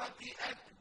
الْآخِرَةِ أَكْبَرُ